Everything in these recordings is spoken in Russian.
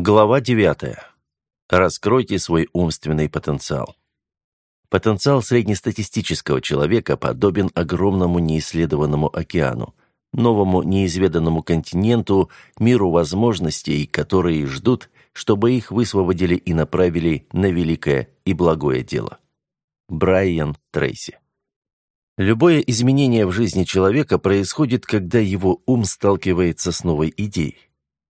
Глава 9. Раскройте свой умственный потенциал. Потенциал среднестатистического человека подобен огромному неисследованному океану, новому неизведанному континенту, миру возможностей, которые ждут, чтобы их высвободили и направили на великое и благое дело. Брайан Трейси. Любое изменение в жизни человека происходит, когда его ум сталкивается с новой идеей.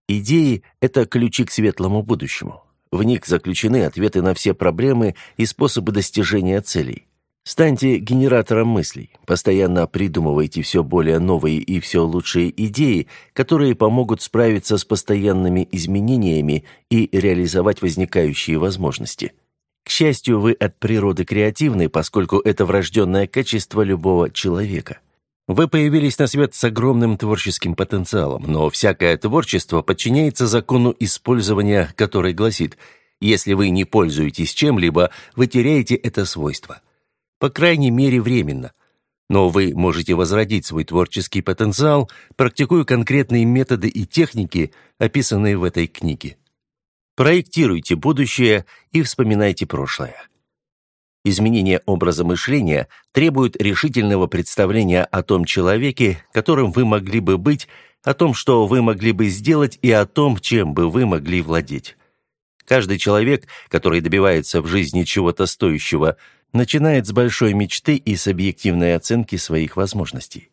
Идеи – это ключи к светлому будущему. В них заключены ответы на все проблемы и способы достижения целей. Станьте генератором мыслей. Постоянно придумывайте все более новые и все лучшие идеи, которые помогут справиться с постоянными изменениями и реализовать возникающие возможности. К счастью, вы от природы креативны, поскольку это врожденное качество любого человека – вы появились на свет с огромным творческим потенциалом, но всякое творчество подчиняется закону использования, который гласит, если вы не пользуетесь чем-либо, вы теряете это свойство. По крайней мере, временно. Но вы можете возродить свой творческий потенциал, практикуя конкретные методы и техники, описанные в этой книге. Проектируйте будущее и вспоминайте прошлое. Изменение образа мышления требует решительного представления о том человеке, которым вы могли бы быть, о том, что вы могли бы сделать и о том, чем бы вы могли владеть. Каждый человек, который добивается в жизни чего-то стоящего, начинает с большой мечты и с объективной оценки своих возможностей.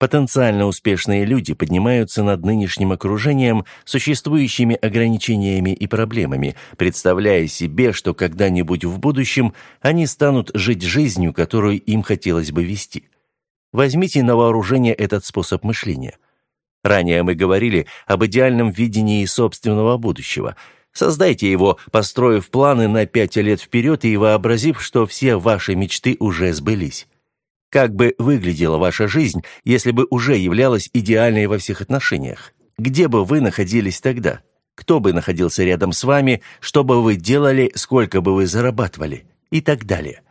Потенциально успешные люди поднимаются над нынешним окружением, существующими ограничениями и проблемами, представляя себе, что когда-нибудь в будущем они станут жить жизнью, которую им хотелось бы вести. Возьмите на вооружение этот способ мышления. Ранее мы говорили об идеальном видении собственного будущего. Создайте его, построив планы на пять лет вперед и вообразив, что все ваши мечты уже сбылись. Как бы выглядела ваша жизнь, если бы уже являлась идеальной во всех отношениях? Где бы вы находились тогда? Кто бы находился рядом с вами? Что бы вы делали? Сколько бы вы зарабатывали? И так далее.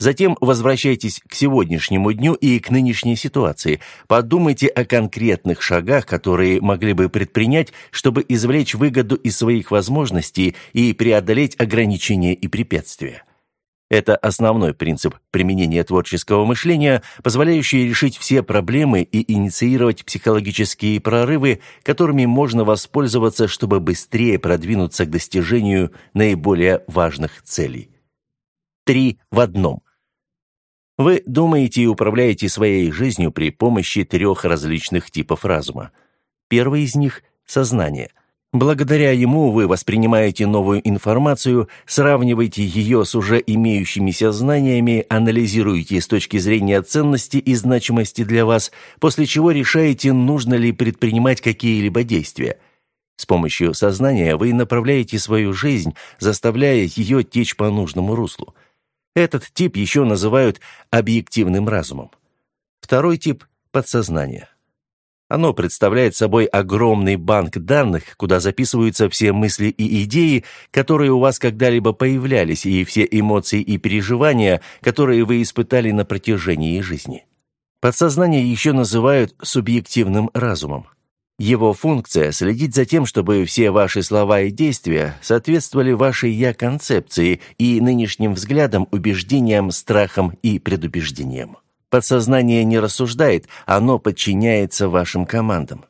Затем возвращайтесь к сегодняшнему дню и к нынешней ситуации. Подумайте о конкретных шагах, которые могли бы предпринять, чтобы извлечь выгоду из своих возможностей и преодолеть ограничения и препятствия. Это основной принцип применения творческого мышления, позволяющий решить все проблемы и инициировать психологические прорывы, которыми можно воспользоваться, чтобы быстрее продвинуться к достижению наиболее важных целей. Три в одном. Вы думаете и управляете своей жизнью при помощи трех различных типов разума. Первый из них – сознание – Благодаря ему вы воспринимаете новую информацию, сравниваете ее с уже имеющимися знаниями, анализируете с точки зрения ценности и значимости для вас, после чего решаете, нужно ли предпринимать какие-либо действия. С помощью сознания вы направляете свою жизнь, заставляя ее течь по нужному руслу. Этот тип еще называют объективным разумом. Второй тип – подсознание. Оно представляет собой огромный банк данных, куда записываются все мысли и идеи, которые у вас когда-либо появлялись, и все эмоции и переживания, которые вы испытали на протяжении жизни. Подсознание еще называют субъективным разумом. Его функция – следить за тем, чтобы все ваши слова и действия соответствовали вашей «я-концепции» и нынешним взглядам, убеждениям, страхам и предубеждениям. Подсознание не рассуждает, оно подчиняется вашим командам.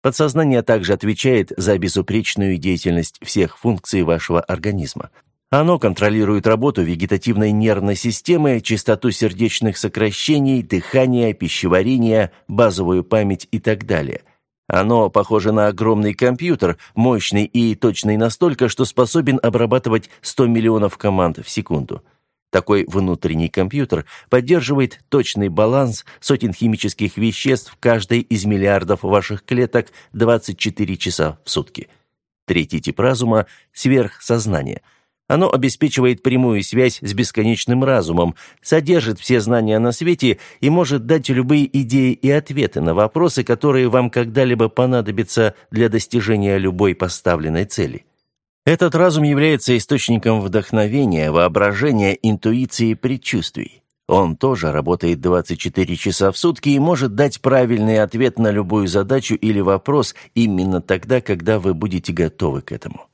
Подсознание также отвечает за безупречную деятельность всех функций вашего организма. Оно контролирует работу вегетативной нервной системы, частоту сердечных сокращений, дыхание, пищеварение, базовую память и так далее. Оно похоже на огромный компьютер, мощный и точный настолько, что способен обрабатывать 100 миллионов команд в секунду. Такой внутренний компьютер поддерживает точный баланс сотен химических веществ в каждой из миллиардов ваших клеток 24 часа в сутки. Третий тип разума – сверхсознание. Оно обеспечивает прямую связь с бесконечным разумом, содержит все знания на свете и может дать любые идеи и ответы на вопросы, которые вам когда-либо понадобятся для достижения любой поставленной цели. Этот разум является источником вдохновения, воображения, интуиции предчувствий. Он тоже работает 24 часа в сутки и может дать правильный ответ на любую задачу или вопрос именно тогда, когда вы будете готовы к этому.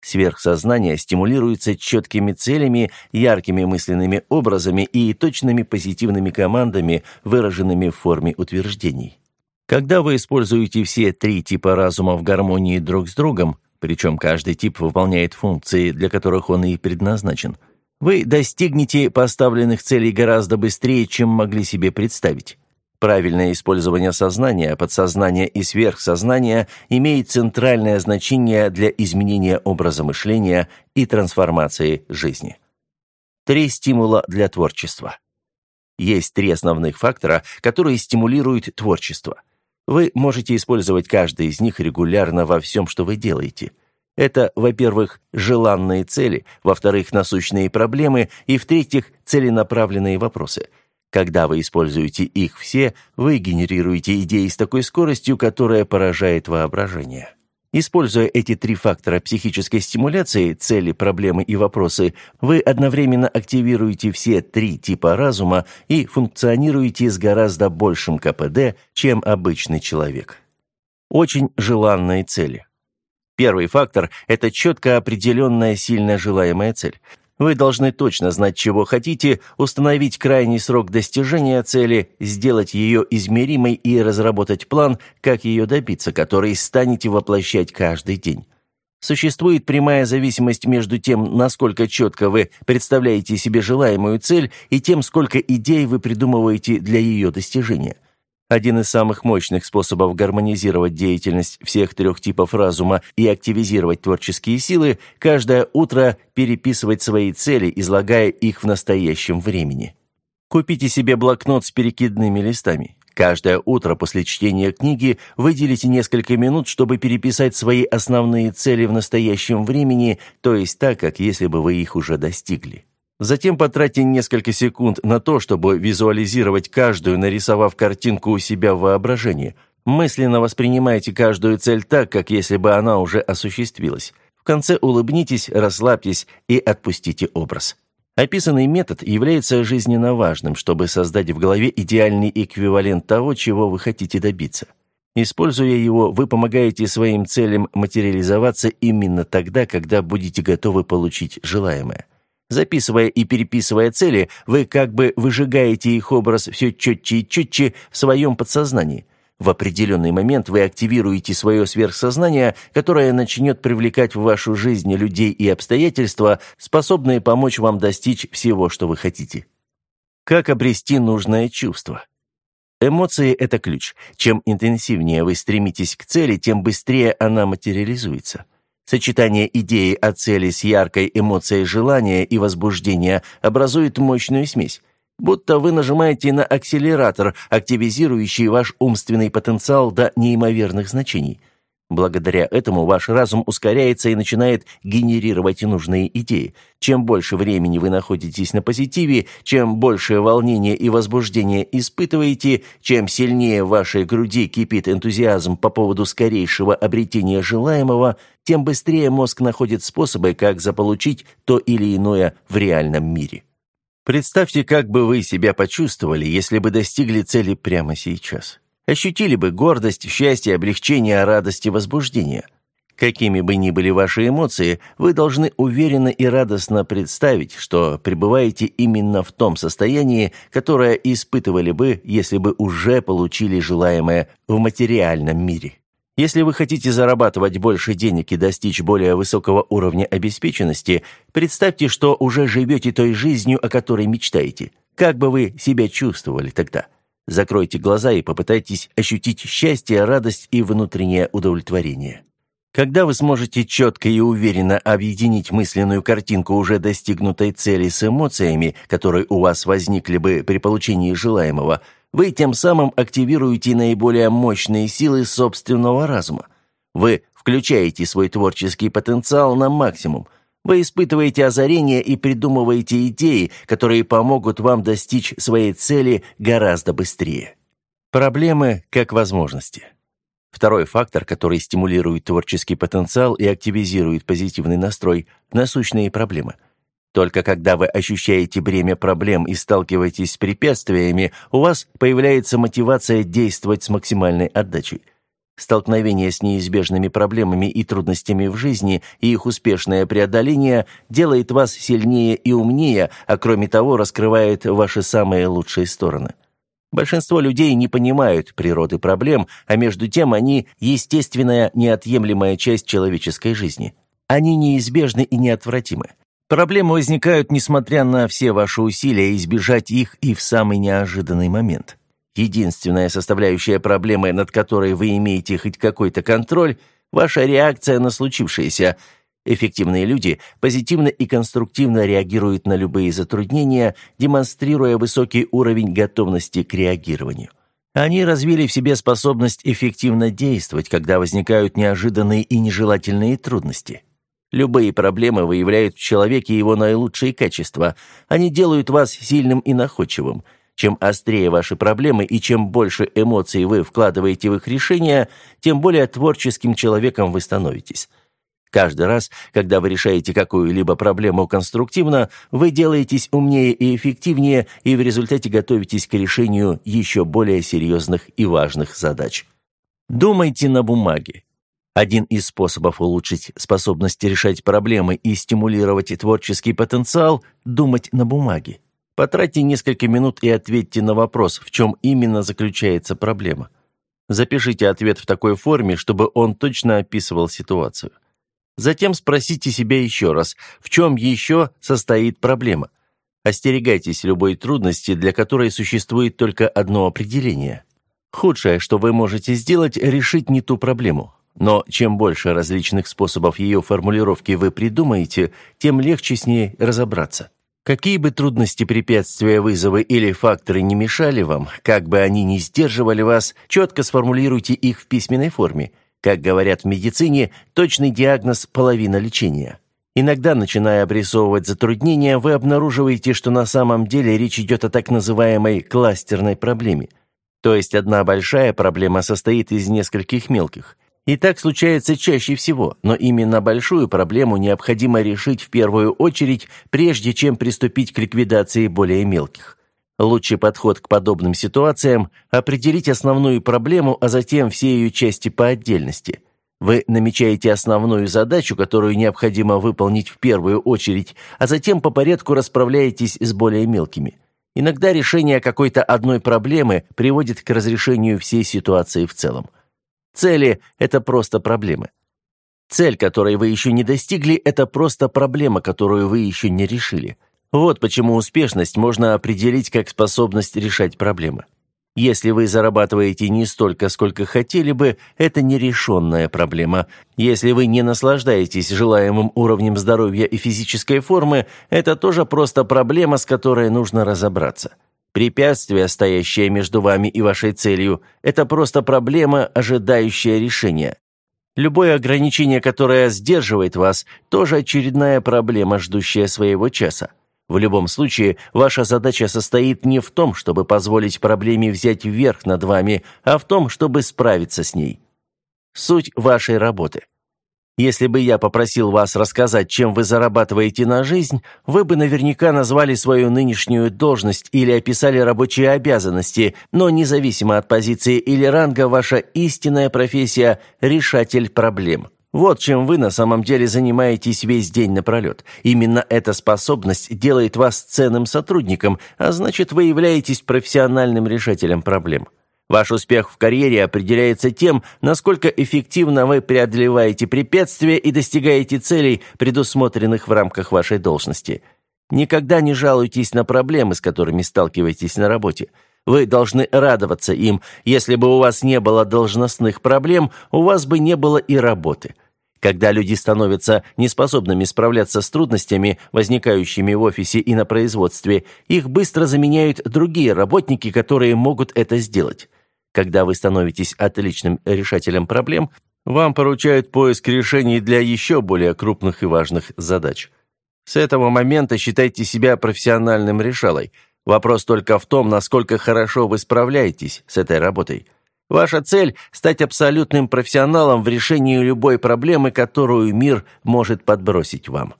Сверхсознание стимулируется четкими целями, яркими мысленными образами и точными позитивными командами, выраженными в форме утверждений. Когда вы используете все три типа разума в гармонии друг с другом, причем каждый тип выполняет функции, для которых он и предназначен, вы достигнете поставленных целей гораздо быстрее, чем могли себе представить. Правильное использование сознания, подсознания и сверхсознания имеет центральное значение для изменения образа мышления и трансформации жизни. Три стимула для творчества. Есть три основных фактора, которые стимулируют творчество. Вы можете использовать каждый из них регулярно во всем, что вы делаете. Это, во-первых, желанные цели, во-вторых, насущные проблемы и, в-третьих, целенаправленные вопросы – когда вы используете их все, вы генерируете идеи с такой скоростью, которая поражает воображение. Используя эти три фактора психической стимуляции, цели, проблемы и вопросы, вы одновременно активируете все три типа разума и функционируете с гораздо большим КПД, чем обычный человек. Очень желанные цели. Первый фактор – это четко определенная сильно желаемая цель. Вы должны точно знать, чего хотите, установить крайний срок достижения цели, сделать ее измеримой и разработать план, как ее добиться, который станете воплощать каждый день. Существует прямая зависимость между тем, насколько четко вы представляете себе желаемую цель, и тем, сколько идей вы придумываете для ее достижения – один из самых мощных способов гармонизировать деятельность всех трех типов разума и активизировать творческие силы – каждое утро переписывать свои цели, излагая их в настоящем времени. Купите себе блокнот с перекидными листами. Каждое утро после чтения книги выделите несколько минут, чтобы переписать свои основные цели в настоящем времени, то есть так, как если бы вы их уже достигли. Затем потратьте несколько секунд на то, чтобы визуализировать каждую, нарисовав картинку у себя в воображении. Мысленно воспринимайте каждую цель так, как если бы она уже осуществилась. В конце улыбнитесь, расслабьтесь и отпустите образ. Описанный метод является жизненно важным, чтобы создать в голове идеальный эквивалент того, чего вы хотите добиться. Используя его, вы помогаете своим целям материализоваться именно тогда, когда будете готовы получить желаемое. Записывая и переписывая цели, вы как бы выжигаете их образ все четче и четче в своем подсознании. В определенный момент вы активируете свое сверхсознание, которое начнет привлекать в вашу жизнь людей и обстоятельства, способные помочь вам достичь всего, что вы хотите. Как обрести нужное чувство? Эмоции – это ключ. Чем интенсивнее вы стремитесь к цели, тем быстрее она материализуется. Сочетание идеи о цели с яркой эмоцией желания и возбуждения образует мощную смесь. Будто вы нажимаете на акселератор, активизирующий ваш умственный потенциал до неимоверных значений – Благодаря этому ваш разум ускоряется и начинает генерировать нужные идеи. Чем больше времени вы находитесь на позитиве, чем больше волнения и возбуждения испытываете, чем сильнее в вашей груди кипит энтузиазм по поводу скорейшего обретения желаемого, тем быстрее мозг находит способы, как заполучить то или иное в реальном мире. Представьте, как бы вы себя почувствовали, если бы достигли цели прямо сейчас ощутили бы гордость, счастье, облегчение, радость и возбуждение. Какими бы ни были ваши эмоции, вы должны уверенно и радостно представить, что пребываете именно в том состоянии, которое испытывали бы, если бы уже получили желаемое в материальном мире. Если вы хотите зарабатывать больше денег и достичь более высокого уровня обеспеченности, представьте, что уже живете той жизнью, о которой мечтаете. Как бы вы себя чувствовали тогда? Закройте глаза и попытайтесь ощутить счастье, радость и внутреннее удовлетворение. Когда вы сможете четко и уверенно объединить мысленную картинку уже достигнутой цели с эмоциями, которые у вас возникли бы при получении желаемого, вы тем самым активируете наиболее мощные силы собственного разума. Вы включаете свой творческий потенциал на максимум – вы испытываете озарение и придумываете идеи, которые помогут вам достичь своей цели гораздо быстрее. Проблемы как возможности. Второй фактор, который стимулирует творческий потенциал и активизирует позитивный настрой – насущные проблемы. Только когда вы ощущаете бремя проблем и сталкиваетесь с препятствиями, у вас появляется мотивация действовать с максимальной отдачей. Столкновение с неизбежными проблемами и трудностями в жизни и их успешное преодоление делает вас сильнее и умнее, а кроме того раскрывает ваши самые лучшие стороны. Большинство людей не понимают природы проблем, а между тем они – естественная, неотъемлемая часть человеческой жизни. Они неизбежны и неотвратимы. Проблемы возникают, несмотря на все ваши усилия избежать их и в самый неожиданный момент. Единственная составляющая проблемы, над которой вы имеете хоть какой-то контроль – ваша реакция на случившееся. Эффективные люди позитивно и конструктивно реагируют на любые затруднения, демонстрируя высокий уровень готовности к реагированию. Они развили в себе способность эффективно действовать, когда возникают неожиданные и нежелательные трудности. Любые проблемы выявляют в человеке его наилучшие качества. Они делают вас сильным и находчивым – чем острее ваши проблемы и чем больше эмоций вы вкладываете в их решение, тем более творческим человеком вы становитесь. Каждый раз, когда вы решаете какую-либо проблему конструктивно, вы делаетесь умнее и эффективнее, и в результате готовитесь к решению еще более серьезных и важных задач. Думайте на бумаге. Один из способов улучшить способность решать проблемы и стимулировать творческий потенциал – думать на бумаге. Потратьте несколько минут и ответьте на вопрос, в чем именно заключается проблема. Запишите ответ в такой форме, чтобы он точно описывал ситуацию. Затем спросите себя еще раз, в чем еще состоит проблема. Остерегайтесь любой трудности, для которой существует только одно определение. Худшее, что вы можете сделать, решить не ту проблему. Но чем больше различных способов ее формулировки вы придумаете, тем легче с ней разобраться. Какие бы трудности, препятствия, вызовы или факторы не мешали вам, как бы они ни сдерживали вас, четко сформулируйте их в письменной форме. Как говорят в медицине, точный диагноз – половина лечения. Иногда, начиная обрисовывать затруднения, вы обнаруживаете, что на самом деле речь идет о так называемой кластерной проблеме. То есть одна большая проблема состоит из нескольких мелких – и так случается чаще всего, но именно большую проблему необходимо решить в первую очередь, прежде чем приступить к ликвидации более мелких. Лучший подход к подобным ситуациям – определить основную проблему, а затем все ее части по отдельности. Вы намечаете основную задачу, которую необходимо выполнить в первую очередь, а затем по порядку расправляетесь с более мелкими. Иногда решение какой-то одной проблемы приводит к разрешению всей ситуации в целом. Цели – это просто проблемы. Цель, которой вы еще не достигли, это просто проблема, которую вы еще не решили. Вот почему успешность можно определить как способность решать проблемы. Если вы зарабатываете не столько, сколько хотели бы, это нерешенная проблема. Если вы не наслаждаетесь желаемым уровнем здоровья и физической формы, это тоже просто проблема, с которой нужно разобраться. Препятствие, стоящее между вами и вашей целью, это просто проблема, ожидающая решения. Любое ограничение, которое сдерживает вас, тоже очередная проблема, ждущая своего часа. В любом случае, ваша задача состоит не в том, чтобы позволить проблеме взять вверх над вами, а в том, чтобы справиться с ней. Суть вашей работы – если бы я попросил вас рассказать, чем вы зарабатываете на жизнь, вы бы наверняка назвали свою нынешнюю должность или описали рабочие обязанности, но независимо от позиции или ранга, ваша истинная профессия – решатель проблем. Вот чем вы на самом деле занимаетесь весь день напролет. Именно эта способность делает вас ценным сотрудником, а значит, вы являетесь профессиональным решателем проблем. Ваш успех в карьере определяется тем, насколько эффективно вы преодолеваете препятствия и достигаете целей, предусмотренных в рамках вашей должности. Никогда не жалуйтесь на проблемы, с которыми сталкиваетесь на работе. Вы должны радоваться им. Если бы у вас не было должностных проблем, у вас бы не было и работы. Когда люди становятся неспособными справляться с трудностями, возникающими в офисе и на производстве, их быстро заменяют другие работники, которые могут это сделать. Когда вы становитесь отличным решателем проблем, вам поручают поиск решений для еще более крупных и важных задач. С этого момента считайте себя профессиональным решалой. Вопрос только в том, насколько хорошо вы справляетесь с этой работой. Ваша цель – стать абсолютным профессионалом в решении любой проблемы, которую мир может подбросить вам.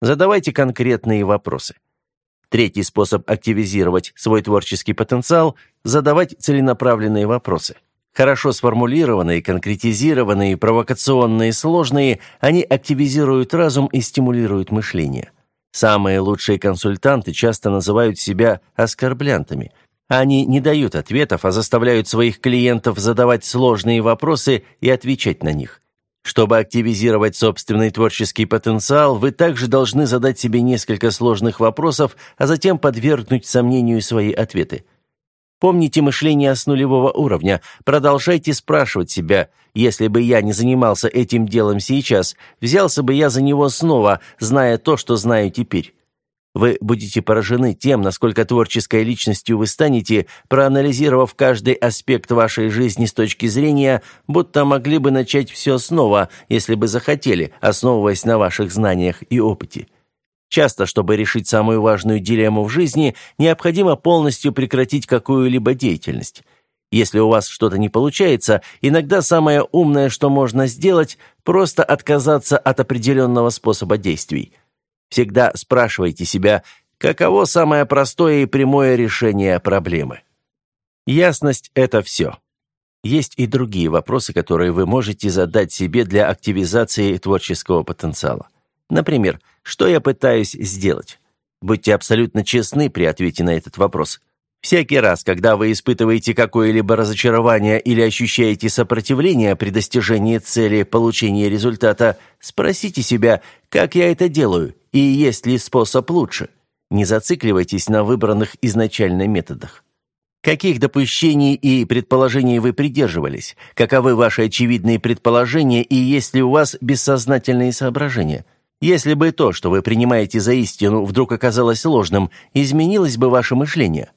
Задавайте конкретные вопросы. Третий способ активизировать свой творческий потенциал – задавать целенаправленные вопросы. Хорошо сформулированные, конкретизированные, провокационные, сложные, они активизируют разум и стимулируют мышление. Самые лучшие консультанты часто называют себя оскорблянтами. Они не дают ответов, а заставляют своих клиентов задавать сложные вопросы и отвечать на них. Чтобы активизировать собственный творческий потенциал, вы также должны задать себе несколько сложных вопросов, а затем подвергнуть сомнению свои ответы. Помните мышление с нулевого уровня. Продолжайте спрашивать себя, если бы я не занимался этим делом сейчас, взялся бы я за него снова, зная то, что знаю теперь. Вы будете поражены тем, насколько творческой личностью вы станете, проанализировав каждый аспект вашей жизни с точки зрения, будто могли бы начать все снова, если бы захотели, основываясь на ваших знаниях и опыте. Часто, чтобы решить самую важную дилемму в жизни, необходимо полностью прекратить какую-либо деятельность. Если у вас что-то не получается, иногда самое умное, что можно сделать, просто отказаться от определенного способа действий. Всегда спрашивайте себя, каково самое простое и прямое решение проблемы. Ясность – это все. Есть и другие вопросы, которые вы можете задать себе для активизации творческого потенциала. Например, что я пытаюсь сделать? Будьте абсолютно честны при ответе на этот вопрос. Всякий раз, когда вы испытываете какое-либо разочарование или ощущаете сопротивление при достижении цели получения результата, спросите себя, как я это делаю и есть ли способ лучше. Не зацикливайтесь на выбранных изначально методах. Каких допущений и предположений вы придерживались? Каковы ваши очевидные предположения и есть ли у вас бессознательные соображения? Если бы то, что вы принимаете за истину, вдруг оказалось ложным, изменилось бы ваше мышление?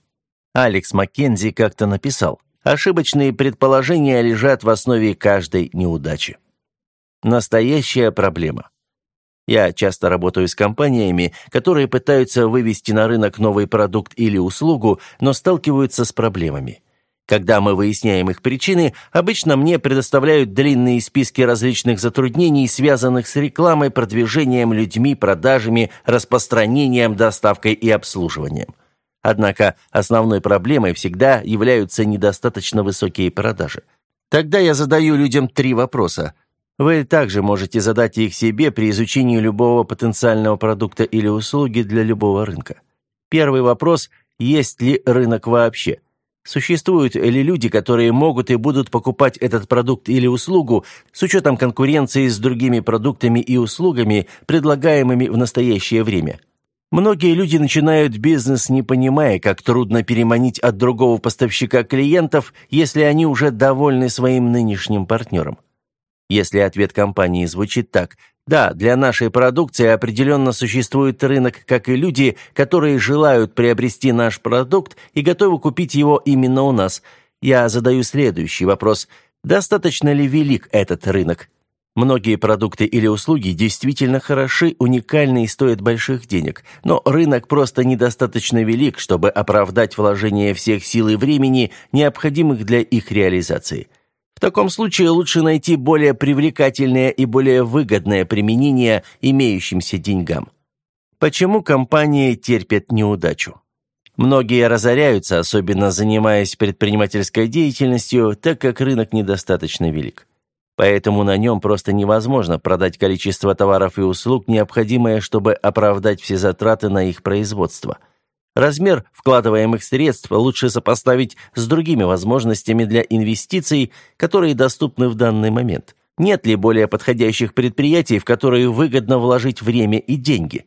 Алекс Маккензи как-то написал, «Ошибочные предположения лежат в основе каждой неудачи». Настоящая проблема. Я часто работаю с компаниями, которые пытаются вывести на рынок новый продукт или услугу, но сталкиваются с проблемами. Когда мы выясняем их причины, обычно мне предоставляют длинные списки различных затруднений, связанных с рекламой, продвижением людьми, продажами, распространением, доставкой и обслуживанием. Однако основной проблемой всегда являются недостаточно высокие продажи. Тогда я задаю людям три вопроса. Вы также можете задать их себе при изучении любого потенциального продукта или услуги для любого рынка. Первый вопрос – есть ли рынок вообще? Существуют ли люди, которые могут и будут покупать этот продукт или услугу с учетом конкуренции с другими продуктами и услугами, предлагаемыми в настоящее время? Многие люди начинают бизнес, не понимая, как трудно переманить от другого поставщика клиентов, если они уже довольны своим нынешним партнером. Если ответ компании звучит так «Да, для нашей продукции определенно существует рынок, как и люди, которые желают приобрести наш продукт и готовы купить его именно у нас», я задаю следующий вопрос «Достаточно ли велик этот рынок?» Многие продукты или услуги действительно хороши, уникальны и стоят больших денег, но рынок просто недостаточно велик, чтобы оправдать вложение всех сил и времени, необходимых для их реализации. Таком случае лучше найти более привлекательное и более выгодное применение имеющимся деньгам. Почему компании терпят неудачу? Многие разоряются, особенно занимаясь предпринимательской деятельностью, так как рынок недостаточно велик. Поэтому на нем просто невозможно продать количество товаров и услуг, необходимое, чтобы оправдать все затраты на их производство. Размер вкладываемых средств лучше сопоставить с другими возможностями для инвестиций, которые доступны в данный момент. Нет ли более подходящих предприятий, в которые выгодно вложить время и деньги?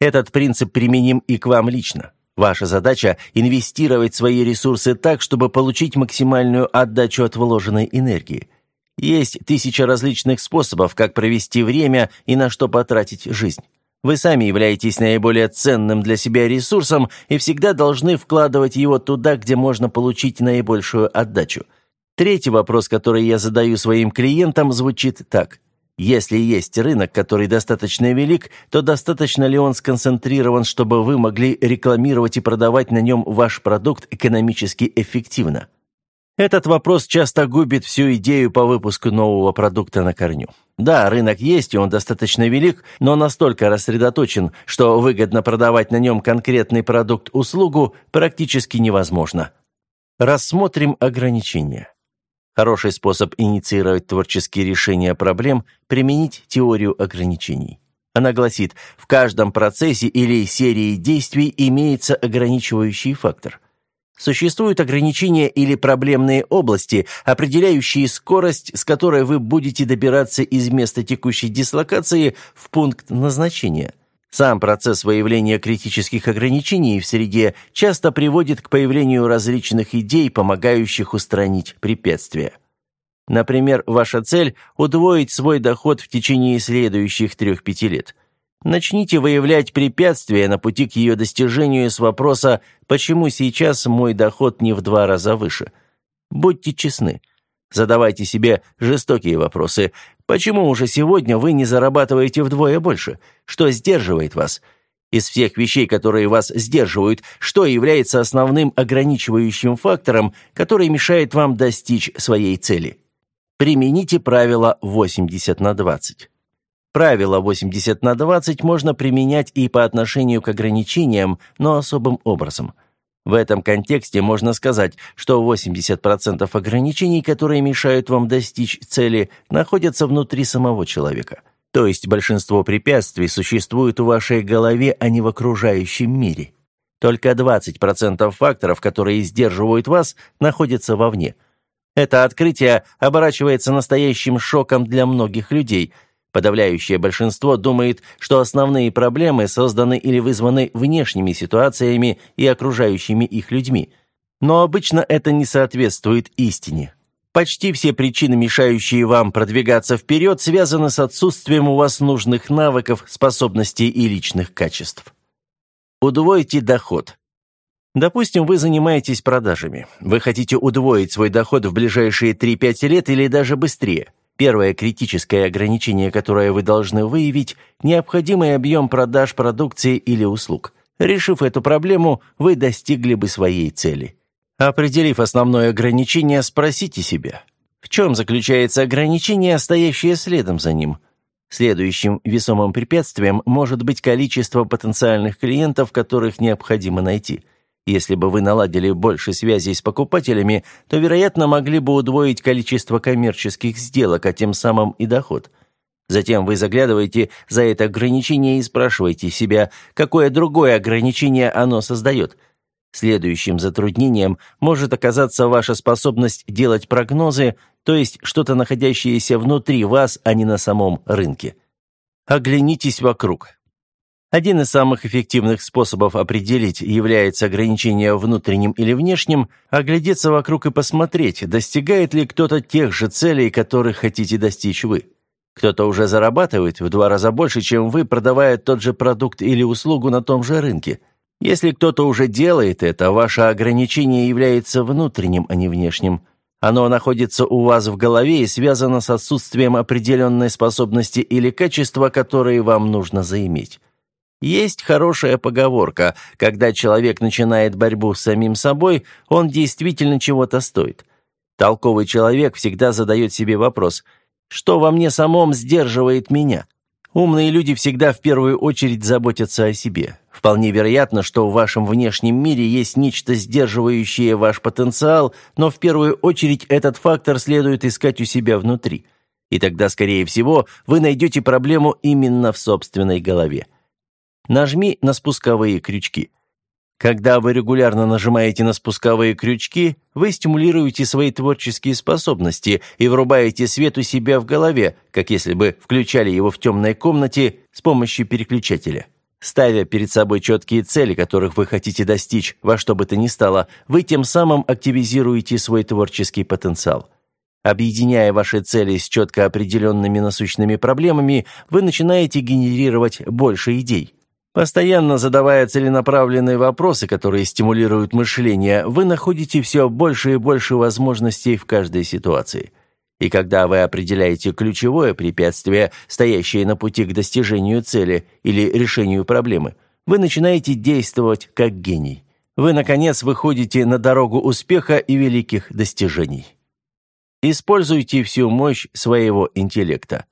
Этот принцип применим и к вам лично. Ваша задача – инвестировать свои ресурсы так, чтобы получить максимальную отдачу от вложенной энергии – есть тысяча различных способов, как провести время и на что потратить жизнь. Вы сами являетесь наиболее ценным для себя ресурсом и всегда должны вкладывать его туда, где можно получить наибольшую отдачу. Третий вопрос, который я задаю своим клиентам, звучит так. Если есть рынок, который достаточно велик, то достаточно ли он сконцентрирован, чтобы вы могли рекламировать и продавать на нем ваш продукт экономически эффективно? Этот вопрос часто губит всю идею по выпуску нового продукта на корню. Да, рынок есть, и он достаточно велик, но настолько рассредоточен, что выгодно продавать на нем конкретный продукт-услугу практически невозможно. Рассмотрим ограничения. Хороший способ инициировать творческие решения проблем – применить теорию ограничений. Она гласит, в каждом процессе или серии действий имеется ограничивающий фактор – Существуют ограничения или проблемные области, определяющие скорость, с которой вы будете добираться из места текущей дислокации в пункт назначения. Сам процесс выявления критических ограничений в среде часто приводит к появлению различных идей, помогающих устранить препятствия. Например, ваша цель – удвоить свой доход в течение следующих 3-5 лет – Начните выявлять препятствия на пути к ее достижению с вопроса «Почему сейчас мой доход не в два раза выше?» Будьте честны. Задавайте себе жестокие вопросы. Почему уже сегодня вы не зарабатываете вдвое больше? Что сдерживает вас? Из всех вещей, которые вас сдерживают, что является основным ограничивающим фактором, который мешает вам достичь своей цели? Примените правило 80 на 20. Правило 80 на 20 можно применять и по отношению к ограничениям, но особым образом. В этом контексте можно сказать, что 80% ограничений, которые мешают вам достичь цели, находятся внутри самого человека. То есть большинство препятствий существует в вашей голове, а не в окружающем мире. Только 20% факторов, которые сдерживают вас, находятся вовне. Это открытие оборачивается настоящим шоком для многих людей – Подавляющее большинство думает, что основные проблемы созданы или вызваны внешними ситуациями и окружающими их людьми. Но обычно это не соответствует истине. Почти все причины, мешающие вам продвигаться вперед, связаны с отсутствием у вас нужных навыков, способностей и личных качеств. Удвойте доход. Допустим, вы занимаетесь продажами. Вы хотите удвоить свой доход в ближайшие 3-5 лет или даже быстрее. Первое критическое ограничение, которое вы должны выявить – необходимый объем продаж продукции или услуг. Решив эту проблему, вы достигли бы своей цели. Определив основное ограничение, спросите себя, в чем заключается ограничение, стоящее следом за ним? Следующим весомым препятствием может быть количество потенциальных клиентов, которых необходимо найти – если бы вы наладили больше связей с покупателями, то, вероятно, могли бы удвоить количество коммерческих сделок, а тем самым и доход. Затем вы заглядываете за это ограничение и спрашиваете себя, какое другое ограничение оно создает. Следующим затруднением может оказаться ваша способность делать прогнозы, то есть что-то находящееся внутри вас, а не на самом рынке. Оглянитесь вокруг. Один из самых эффективных способов определить, является ограничение внутренним или внешним, оглядеться вокруг и посмотреть, достигает ли кто-то тех же целей, которых хотите достичь вы. Кто-то уже зарабатывает в два раза больше, чем вы, продавая тот же продукт или услугу на том же рынке. Если кто-то уже делает это, ваше ограничение является внутренним, а не внешним. Оно находится у вас в голове и связано с отсутствием определенной способности или качества, которые вам нужно заиметь. Есть хорошая поговорка, когда человек начинает борьбу с самим собой, он действительно чего-то стоит. Толковый человек всегда задает себе вопрос, что во мне самом сдерживает меня? Умные люди всегда в первую очередь заботятся о себе. Вполне вероятно, что в вашем внешнем мире есть нечто сдерживающее ваш потенциал, но в первую очередь этот фактор следует искать у себя внутри. И тогда, скорее всего, вы найдете проблему именно в собственной голове. Нажми на спусковые крючки. Когда вы регулярно нажимаете на спусковые крючки, вы стимулируете свои творческие способности и врубаете свет у себя в голове, как если бы включали его в темной комнате с помощью переключателя. Ставя перед собой четкие цели, которых вы хотите достичь во что бы то ни стало, вы тем самым активизируете свой творческий потенциал. Объединяя ваши цели с четко определенными насущными проблемами, вы начинаете генерировать больше идей. Постоянно задавая целенаправленные вопросы, которые стимулируют мышление, вы находите все больше и больше возможностей в каждой ситуации. И когда вы определяете ключевое препятствие, стоящее на пути к достижению цели или решению проблемы, вы начинаете действовать как гений. вы, наконец, выходите на дорогу успеха и великих достижений. Используйте всю мощь своего интеллекта.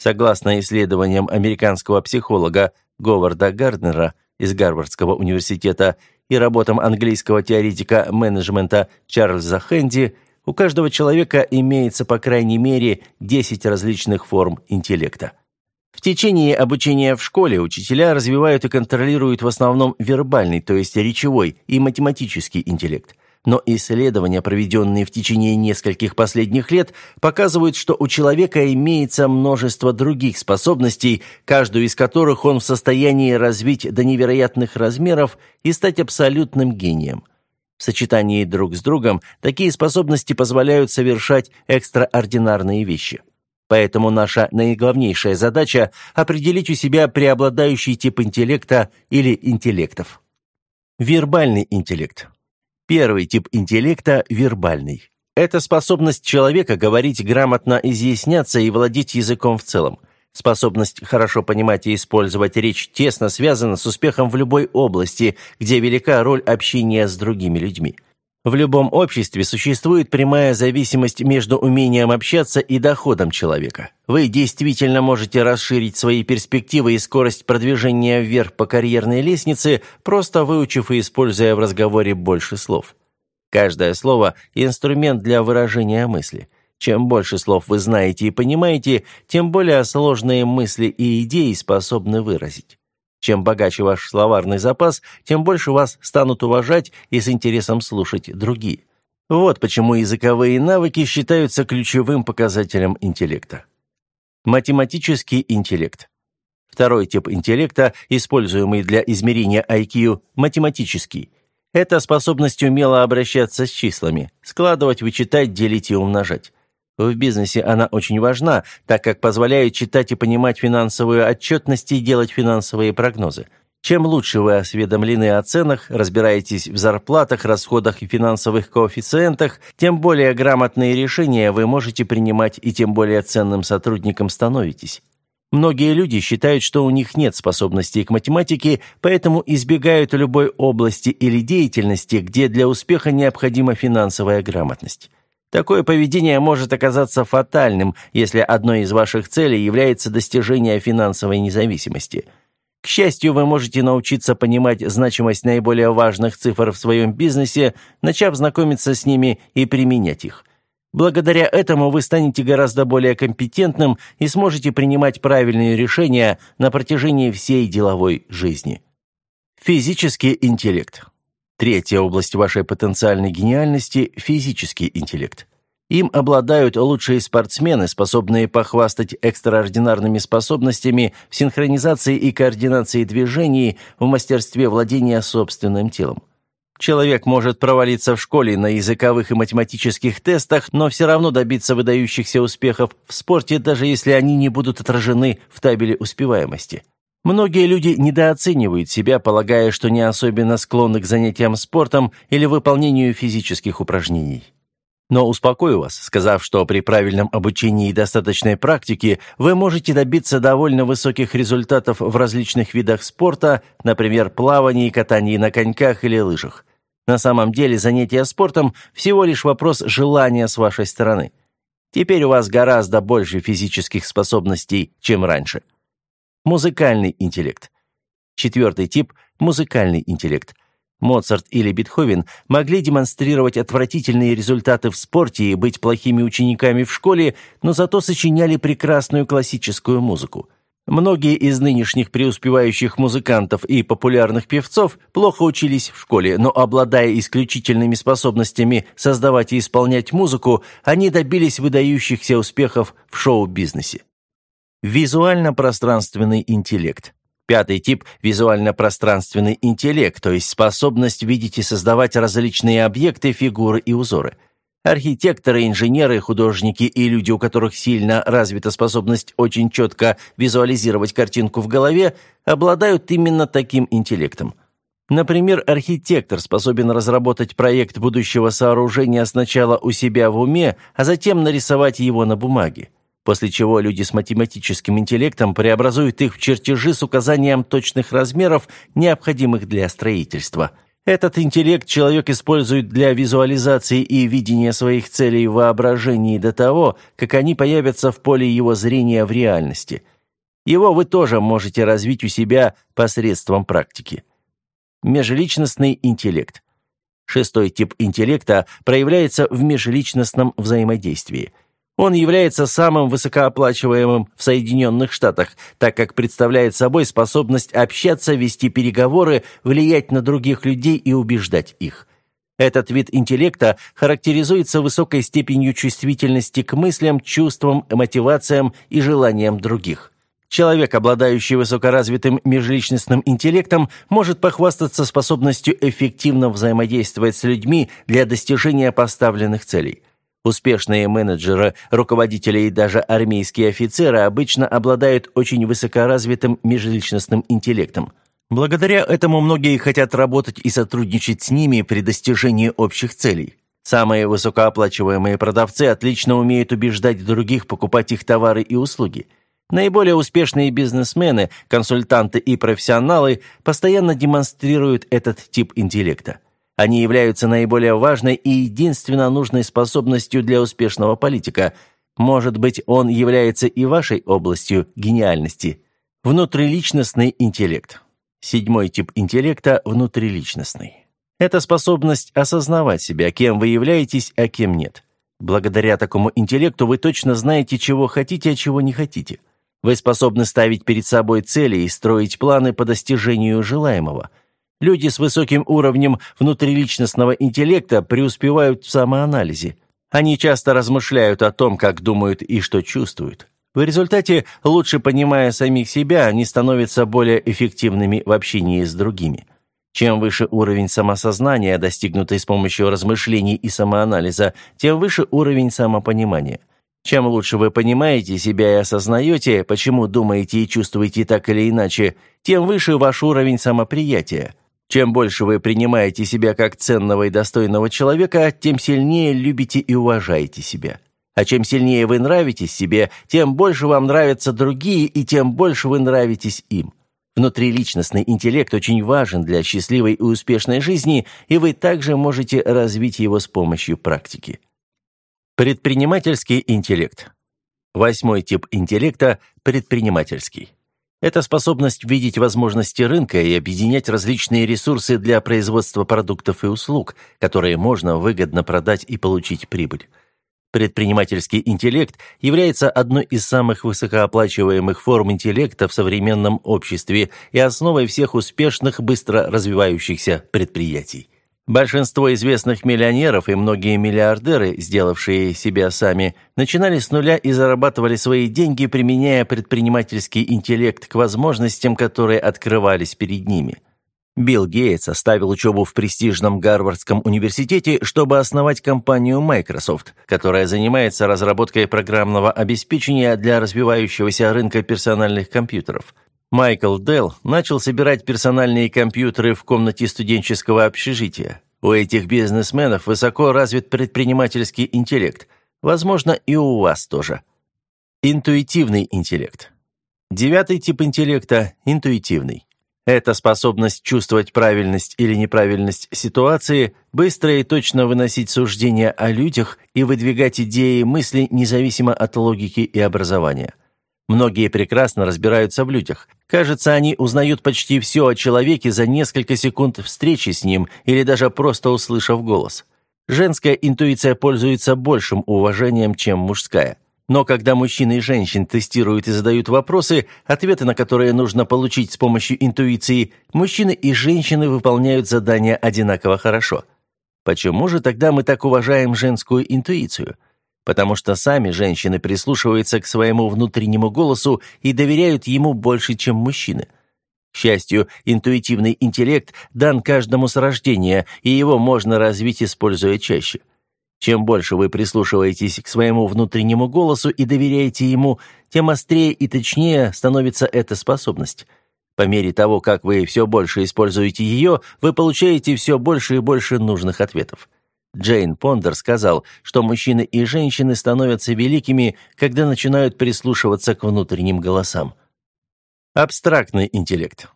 Согласно исследованиям американского психолога Говарда Гарднера из Гарвардского университета и работам английского теоретика менеджмента Чарльза Хэнди, у каждого человека имеется по крайней мере 10 различных форм интеллекта. В течение обучения в школе учителя развивают и контролируют в основном вербальный, то есть речевой и математический интеллект. Но исследования, проведенные в течение нескольких последних лет, показывают, что у человека имеется множество других способностей, каждую из которых он в состоянии развить до невероятных размеров и стать абсолютным гением. В сочетании друг с другом такие способности позволяют совершать экстраординарные вещи. Поэтому наша наиглавнейшая задача – определить у себя преобладающий тип интеллекта или интеллектов. Вербальный интеллект. Первый тип интеллекта – вербальный. Это способность человека говорить грамотно, изъясняться и владеть языком в целом. Способность хорошо понимать и использовать речь тесно связана с успехом в любой области, где велика роль общения с другими людьми. В любом обществе существует прямая зависимость между умением общаться и доходом человека. Вы действительно можете расширить свои перспективы и скорость продвижения вверх по карьерной лестнице, просто выучив и используя в разговоре больше слов. Каждое слово – инструмент для выражения мысли. Чем больше слов вы знаете и понимаете, тем более сложные мысли и идеи способны выразить. Чем богаче ваш словарный запас, тем больше вас станут уважать и с интересом слушать другие. Вот почему языковые навыки считаются ключевым показателем интеллекта. Математический интеллект. Второй тип интеллекта, используемый для измерения IQ, математический. Это способность умело обращаться с числами, складывать, вычитать, делить и умножать. В бизнесе она очень важна, так как позволяет читать и понимать финансовую отчетность и делать финансовые прогнозы. Чем лучше вы осведомлены о ценах, разбираетесь в зарплатах, расходах и финансовых коэффициентах, тем более грамотные решения вы можете принимать и тем более ценным сотрудником становитесь. Многие люди считают, что у них нет способностей к математике, поэтому избегают любой области или деятельности, где для успеха необходима финансовая грамотность. Такое поведение может оказаться фатальным, если одной из ваших целей является достижение финансовой независимости. К счастью, вы можете научиться понимать значимость наиболее важных цифр в своем бизнесе, начав знакомиться с ними и применять их. Благодаря этому вы станете гораздо более компетентным и сможете принимать правильные решения на протяжении всей деловой жизни. Физический интеллект. Третья область вашей потенциальной гениальности – физический интеллект. Им обладают лучшие спортсмены, способные похвастать экстраординарными способностями в синхронизации и координации движений, в мастерстве владения собственным телом. Человек может провалиться в школе на языковых и математических тестах, но все равно добиться выдающихся успехов в спорте, даже если они не будут отражены в табеле успеваемости. Многие люди недооценивают себя, полагая, что не особенно склонны к занятиям спортом или выполнению физических упражнений. Но успокою вас, сказав, что при правильном обучении и достаточной практике вы можете добиться довольно высоких результатов в различных видах спорта, например, плавании, катании на коньках или лыжах. На самом деле занятие спортом – всего лишь вопрос желания с вашей стороны. Теперь у вас гораздо больше физических способностей, чем раньше. Музыкальный интеллект. Четвертый тип – музыкальный интеллект. Моцарт или Бетховен могли демонстрировать отвратительные результаты в спорте и быть плохими учениками в школе, но зато сочиняли прекрасную классическую музыку. Многие из нынешних преуспевающих музыкантов и популярных певцов плохо учились в школе, но обладая исключительными способностями создавать и исполнять музыку, они добились выдающихся успехов в шоу-бизнесе. Визуально-пространственный интеллект. Пятый тип – визуально-пространственный интеллект, то есть способность видеть и создавать различные объекты, фигуры и узоры. Архитекторы, инженеры, художники и люди, у которых сильно развита способность очень четко визуализировать картинку в голове, обладают именно таким интеллектом. Например, архитектор способен разработать проект будущего сооружения сначала у себя в уме, а затем нарисовать его на бумаге после чего люди с математическим интеллектом преобразуют их в чертежи с указанием точных размеров, необходимых для строительства. Этот интеллект человек использует для визуализации и видения своих целей в воображении до того, как они появятся в поле его зрения в реальности. Его вы тоже можете развить у себя посредством практики. Межличностный интеллект. Шестой тип интеллекта проявляется в межличностном взаимодействии – он является самым высокооплачиваемым в Соединенных Штатах, так как представляет собой способность общаться, вести переговоры, влиять на других людей и убеждать их. Этот вид интеллекта характеризуется высокой степенью чувствительности к мыслям, чувствам, мотивациям и желаниям других. Человек, обладающий высокоразвитым межличностным интеллектом, может похвастаться способностью эффективно взаимодействовать с людьми для достижения поставленных целей. Успешные менеджеры, руководители и даже армейские офицеры обычно обладают очень высокоразвитым межличностным интеллектом. Благодаря этому многие хотят работать и сотрудничать с ними при достижении общих целей. Самые высокооплачиваемые продавцы отлично умеют убеждать других покупать их товары и услуги. Наиболее успешные бизнесмены, консультанты и профессионалы постоянно демонстрируют этот тип интеллекта. Они являются наиболее важной и единственно нужной способностью для успешного политика. Может быть, он является и вашей областью гениальности. Внутриличностный интеллект. Седьмой тип интеллекта – внутриличностный. Это способность осознавать себя, кем вы являетесь, а кем нет. Благодаря такому интеллекту вы точно знаете, чего хотите, а чего не хотите. Вы способны ставить перед собой цели и строить планы по достижению желаемого – Люди с высоким уровнем внутриличностного интеллекта преуспевают в самоанализе. Они часто размышляют о том, как думают и что чувствуют. В результате, лучше понимая самих себя, они становятся более эффективными в общении с другими. Чем выше уровень самосознания, достигнутый с помощью размышлений и самоанализа, тем выше уровень самопонимания. Чем лучше вы понимаете себя и осознаете, почему думаете и чувствуете так или иначе, тем выше ваш уровень самоприятия. Чем больше вы принимаете себя как ценного и достойного человека, тем сильнее любите и уважаете себя. А чем сильнее вы нравитесь себе, тем больше вам нравятся другие, и тем больше вы нравитесь им. Внутриличностный интеллект очень важен для счастливой и успешной жизни, и вы также можете развить его с помощью практики. Предпринимательский интеллект. Восьмой тип интеллекта – предпринимательский. Это способность видеть возможности рынка и объединять различные ресурсы для производства продуктов и услуг, которые можно выгодно продать и получить прибыль. Предпринимательский интеллект является одной из самых высокооплачиваемых форм интеллекта в современном обществе и основой всех успешных, быстро развивающихся предприятий. Большинство известных миллионеров и многие миллиардеры, сделавшие себя сами, начинали с нуля и зарабатывали свои деньги, применяя предпринимательский интеллект к возможностям, которые открывались перед ними. Билл Гейтс оставил учебу в престижном Гарвардском университете, чтобы основать компанию Microsoft, которая занимается разработкой программного обеспечения для развивающегося рынка персональных компьютеров – Майкл Делл начал собирать персональные компьютеры в комнате студенческого общежития. У этих бизнесменов высоко развит предпринимательский интеллект. Возможно, и у вас тоже. Интуитивный интеллект. Девятый тип интеллекта – интуитивный. Это способность чувствовать правильность или неправильность ситуации, быстро и точно выносить суждения о людях и выдвигать идеи и мысли независимо от логики и образования. Многие прекрасно разбираются в людях. Кажется, они узнают почти все о человеке за несколько секунд встречи с ним или даже просто услышав голос. Женская интуиция пользуется большим уважением, чем мужская. Но когда мужчины и женщин тестируют и задают вопросы, ответы на которые нужно получить с помощью интуиции, мужчины и женщины выполняют задания одинаково хорошо. Почему же тогда мы так уважаем женскую интуицию? Потому что сами женщины прислушиваются к своему внутреннему голосу и доверяют ему больше, чем мужчины. К счастью, интуитивный интеллект дан каждому с рождения, и его можно развить, используя чаще. Чем больше вы прислушиваетесь к своему внутреннему голосу и доверяете ему, тем острее и точнее становится эта способность. По мере того, как вы все больше используете ее, вы получаете все больше и больше нужных ответов. Джейн Пондер сказал, что мужчины и женщины становятся великими, когда начинают прислушиваться к внутренним голосам. Абстрактный интеллект.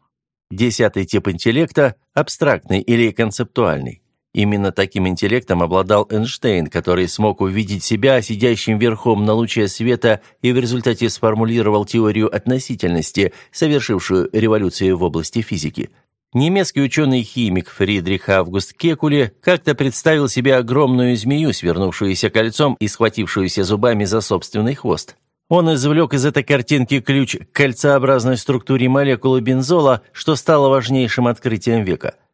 Десятый тип интеллекта – абстрактный или концептуальный. Именно таким интеллектом обладал Эйнштейн, который смог увидеть себя сидящим верхом на луче света и в результате сформулировал теорию относительности, совершившую революцию в области физики. Немецкий ученый-химик Фридрих Август Кекуле как-то представил себе огромную змею, свернувшуюся кольцом и схватившуюся зубами за собственный хвост. Он извлек из этой картинки ключ к кольцеобразной структуре молекулы бензола, что стало важнейшим открытием века –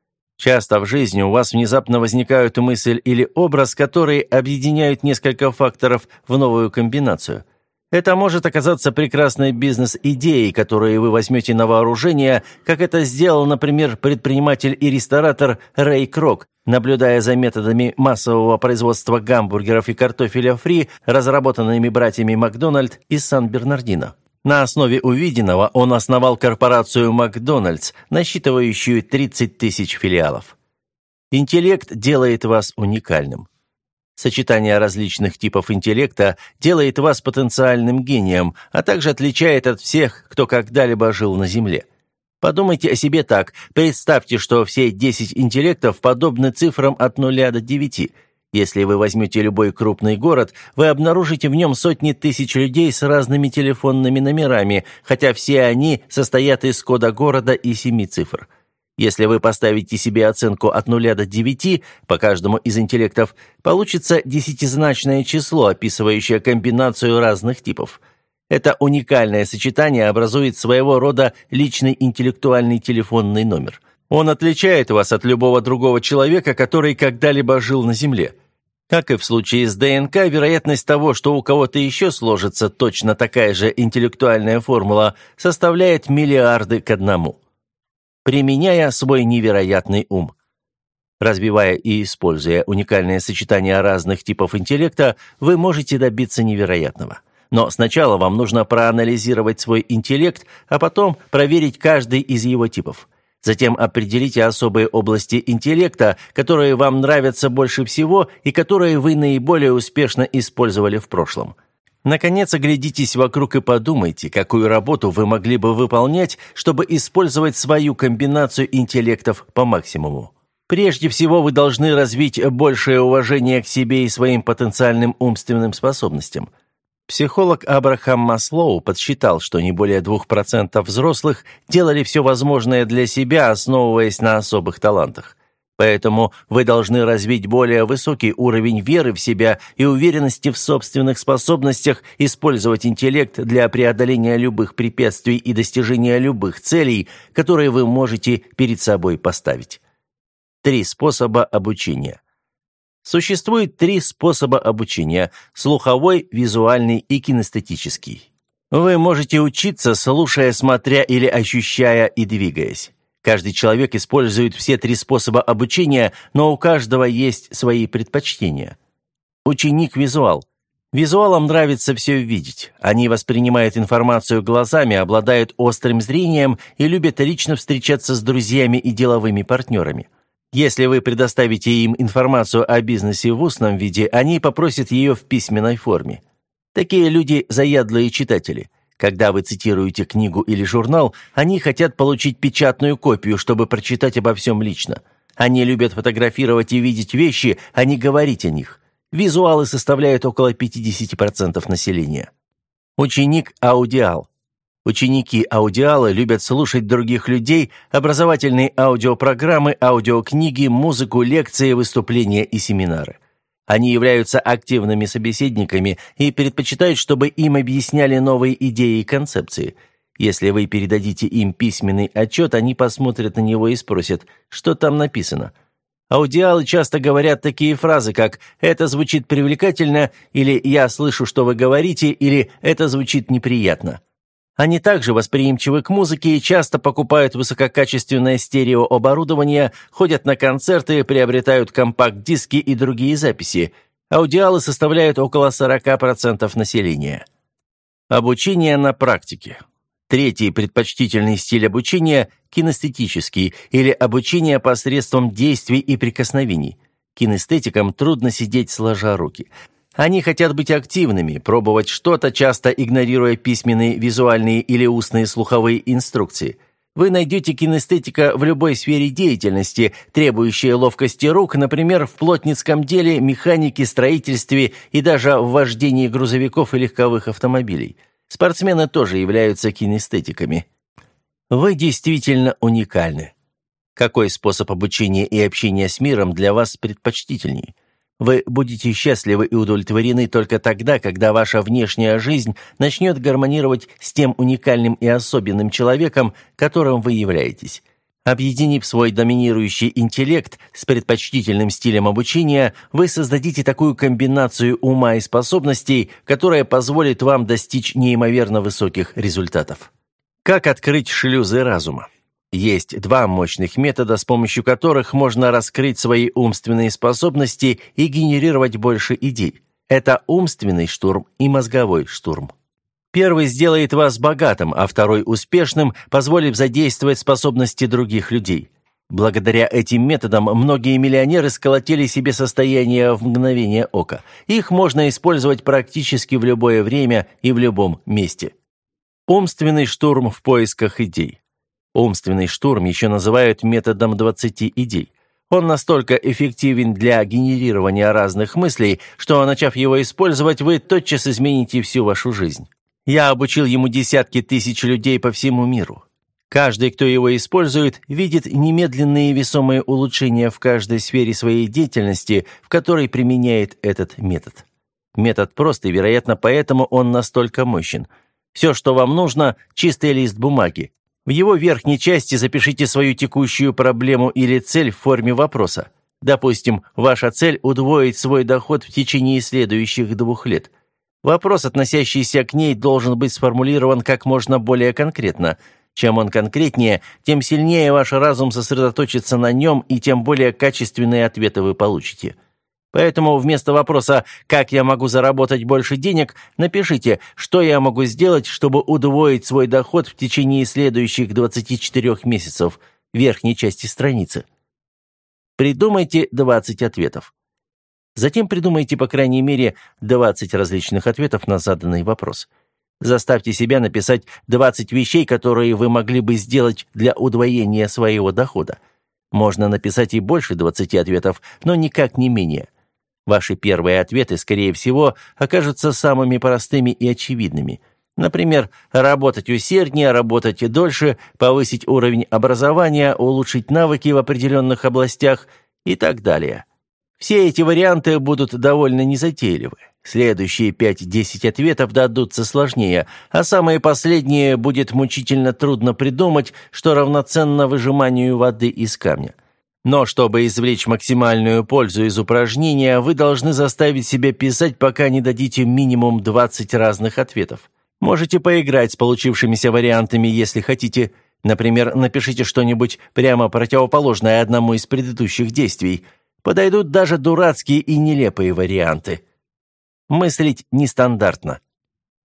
Часто в жизни у вас внезапно возникают мысль или образ, которые объединяют несколько факторов в новую комбинацию. Это может оказаться прекрасной бизнес-идеей, которую вы возьмете на вооружение, как это сделал, например, предприниматель и ресторатор Рэй Крок, наблюдая за методами массового производства гамбургеров и картофеля фри, разработанными братьями Макдональд из Сан-Бернардино. На основе увиденного он основал корпорацию «Макдональдс», насчитывающую 30 тысяч филиалов. Интеллект делает вас уникальным. Сочетание различных типов интеллекта делает вас потенциальным гением, а также отличает от всех, кто когда-либо жил на Земле. Подумайте о себе так. Представьте, что все 10 интеллектов подобны цифрам от 0 до 9 – если вы возьмете любой крупный город, вы обнаружите в нем сотни тысяч людей с разными телефонными номерами, хотя все они состоят из кода города и семи цифр. Если вы поставите себе оценку от 0 до 9 по каждому из интеллектов, получится десятизначное число, описывающее комбинацию разных типов. Это уникальное сочетание образует своего рода личный интеллектуальный телефонный номер – он отличает вас от любого другого человека, который когда-либо жил на Земле. Как и в случае с ДНК, вероятность того, что у кого-то еще сложится точно такая же интеллектуальная формула, составляет миллиарды к одному. Применяя свой невероятный ум. Развивая и используя уникальное сочетание разных типов интеллекта, вы можете добиться невероятного. Но сначала вам нужно проанализировать свой интеллект, а потом проверить каждый из его типов – Затем определите особые области интеллекта, которые вам нравятся больше всего и которые вы наиболее успешно использовали в прошлом. Наконец, оглядитесь вокруг и подумайте, какую работу вы могли бы выполнять, чтобы использовать свою комбинацию интеллектов по максимуму. Прежде всего, вы должны развить большее уважение к себе и своим потенциальным умственным способностям – Психолог Абрахам Маслоу подсчитал, что не более 2% взрослых делали все возможное для себя, основываясь на особых талантах. Поэтому вы должны развить более высокий уровень веры в себя и уверенности в собственных способностях использовать интеллект для преодоления любых препятствий и достижения любых целей, которые вы можете перед собой поставить. Три способа обучения – Существует три способа обучения – слуховой, визуальный и кинестетический. Вы можете учиться, слушая, смотря или ощущая и двигаясь. Каждый человек использует все три способа обучения, но у каждого есть свои предпочтения. Ученик-визуал. Визуалам нравится все видеть. Они воспринимают информацию глазами, обладают острым зрением и любят лично встречаться с друзьями и деловыми партнерами. Если вы предоставите им информацию о бизнесе в устном виде, они попросят ее в письменной форме. Такие люди – заядлые читатели. Когда вы цитируете книгу или журнал, они хотят получить печатную копию, чтобы прочитать обо всем лично. Они любят фотографировать и видеть вещи, а не говорить о них. Визуалы составляют около 50% населения. Ученик-аудиал. Ученики аудиалы любят слушать других людей, образовательные аудиопрограммы, аудиокниги, музыку, лекции, выступления и семинары. Они являются активными собеседниками и предпочитают, чтобы им объясняли новые идеи и концепции. Если вы передадите им письменный отчет, они посмотрят на него и спросят, что там написано. Аудиалы часто говорят такие фразы, как «это звучит привлекательно» или «я слышу, что вы говорите» или «это звучит неприятно». Они также восприимчивы к музыке и часто покупают высококачественное стереооборудование, ходят на концерты, приобретают компакт-диски и другие записи. Аудиалы составляют около 40% населения. Обучение на практике. Третий предпочтительный стиль обучения – кинестетический, или обучение посредством действий и прикосновений. Кинестетикам трудно сидеть сложа руки – они хотят быть активными, пробовать что-то, часто игнорируя письменные, визуальные или устные слуховые инструкции. Вы найдете кинестетика в любой сфере деятельности, требующей ловкости рук, например, в плотницком деле, механике, строительстве и даже в вождении грузовиков и легковых автомобилей. Спортсмены тоже являются кинестетиками. Вы действительно уникальны. Какой способ обучения и общения с миром для вас предпочтительней? Вы будете счастливы и удовлетворены только тогда, когда ваша внешняя жизнь начнет гармонировать с тем уникальным и особенным человеком, которым вы являетесь. Объединив свой доминирующий интеллект с предпочтительным стилем обучения, вы создадите такую комбинацию ума и способностей, которая позволит вам достичь неимоверно высоких результатов. Как открыть шлюзы разума? Есть два мощных метода, с помощью которых можно раскрыть свои умственные способности и генерировать больше идей. Это умственный штурм и мозговой штурм. Первый сделает вас богатым, а второй успешным, позволив задействовать способности других людей. Благодаря этим методам многие миллионеры сколотили себе состояние в мгновение ока. Их можно использовать практически в любое время и в любом месте. Умственный штурм в поисках идей. Умственный штурм еще называют методом 20 идей. Он настолько эффективен для генерирования разных мыслей, что, начав его использовать, вы тотчас измените всю вашу жизнь. Я обучил ему десятки тысяч людей по всему миру. Каждый, кто его использует, видит немедленные весомые улучшения в каждой сфере своей деятельности, в которой применяет этот метод. Метод прост, и, вероятно, поэтому он настолько мощен. Все, что вам нужно – чистый лист бумаги, в его верхней части запишите свою текущую проблему или цель в форме вопроса. Допустим, ваша цель – удвоить свой доход в течение следующих двух лет. Вопрос, относящийся к ней, должен быть сформулирован как можно более конкретно. Чем он конкретнее, тем сильнее ваш разум сосредоточится на нем, и тем более качественные ответы вы получите. Поэтому вместо вопроса «как я могу заработать больше денег» напишите «что я могу сделать, чтобы удвоить свой доход в течение следующих 24 месяцев» в верхней части страницы. Придумайте 20 ответов. Затем придумайте, по крайней мере, 20 различных ответов на заданный вопрос. Заставьте себя написать 20 вещей, которые вы могли бы сделать для удвоения своего дохода. Можно написать и больше 20 ответов, но никак не менее – Ваши первые ответы, скорее всего, окажутся самыми простыми и очевидными. Например, работать усерднее, работать дольше, повысить уровень образования, улучшить навыки в определенных областях и так далее. Все эти варианты будут довольно незатейливы. Следующие 5-10 ответов дадутся сложнее, а самые последние будет мучительно трудно придумать, что равноценно выжиманию воды из камня. Но чтобы извлечь максимальную пользу из упражнения, вы должны заставить себя писать, пока не дадите минимум 20 разных ответов. Можете поиграть с получившимися вариантами, если хотите. Например, напишите что-нибудь прямо противоположное одному из предыдущих действий. Подойдут даже дурацкие и нелепые варианты. Мыслить нестандартно.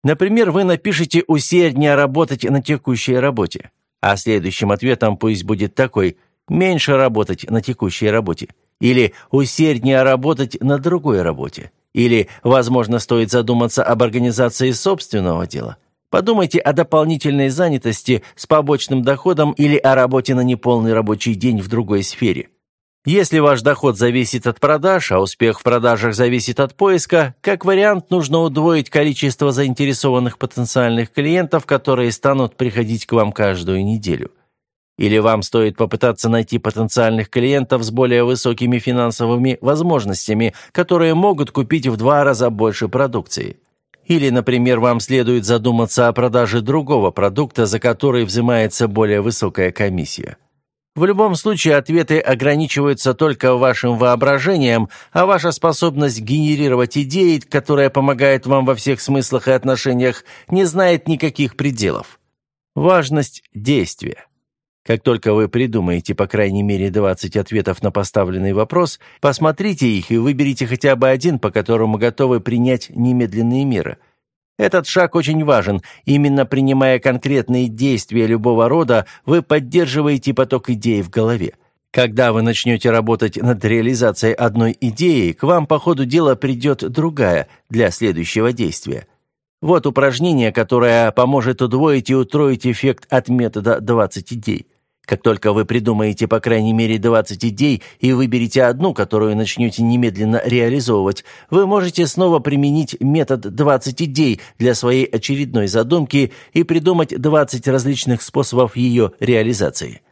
Например, вы напишите «усерднее работать на текущей работе», а следующим ответом пусть будет такой – меньше работать на текущей работе, или усерднее работать на другой работе, или, возможно, стоит задуматься об организации собственного дела. Подумайте о дополнительной занятости с побочным доходом или о работе на неполный рабочий день в другой сфере. Если ваш доход зависит от продаж, а успех в продажах зависит от поиска, как вариант нужно удвоить количество заинтересованных потенциальных клиентов, которые станут приходить к вам каждую неделю – или вам стоит попытаться найти потенциальных клиентов с более высокими финансовыми возможностями, которые могут купить в два раза больше продукции. Или, например, вам следует задуматься о продаже другого продукта, за который взимается более высокая комиссия. В любом случае ответы ограничиваются только вашим воображением, а ваша способность генерировать идеи, которая помогает вам во всех смыслах и отношениях, не знает никаких пределов. Важность действия. Как только вы придумаете по крайней мере 20 ответов на поставленный вопрос, посмотрите их и выберите хотя бы один, по которому готовы принять немедленные меры. Этот шаг очень важен. Именно принимая конкретные действия любого рода, вы поддерживаете поток идей в голове. Когда вы начнете работать над реализацией одной идеи, к вам по ходу дела придет другая для следующего действия. Вот упражнение, которое поможет удвоить и утроить эффект от метода 20 идей. Как только вы придумаете по крайней мере 20 идей и выберете одну, которую начнете немедленно реализовывать, вы можете снова применить метод 20 идей для своей очередной задумки и придумать 20 различных способов ее реализации.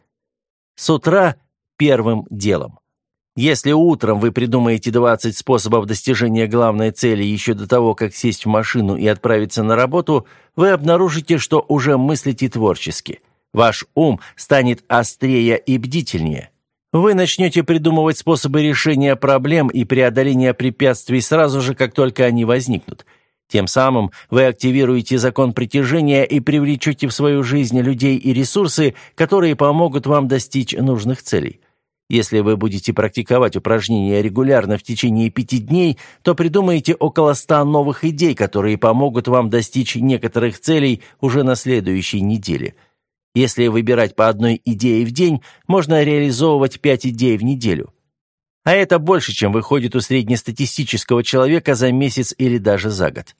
С утра первым делом. Если утром вы придумаете 20 способов достижения главной цели еще до того, как сесть в машину и отправиться на работу, вы обнаружите, что уже мыслите творчески – Ваш ум станет острее и бдительнее. Вы начнете придумывать способы решения проблем и преодоления препятствий сразу же, как только они возникнут. Тем самым вы активируете закон притяжения и привлечете в свою жизнь людей и ресурсы, которые помогут вам достичь нужных целей. Если вы будете практиковать упражнения регулярно в течение пяти дней, то придумаете около ста новых идей, которые помогут вам достичь некоторых целей уже на следующей неделе – если выбирать по одной идее в день, можно реализовывать пять идей в неделю. А это больше, чем выходит у среднестатистического человека за месяц или даже за год.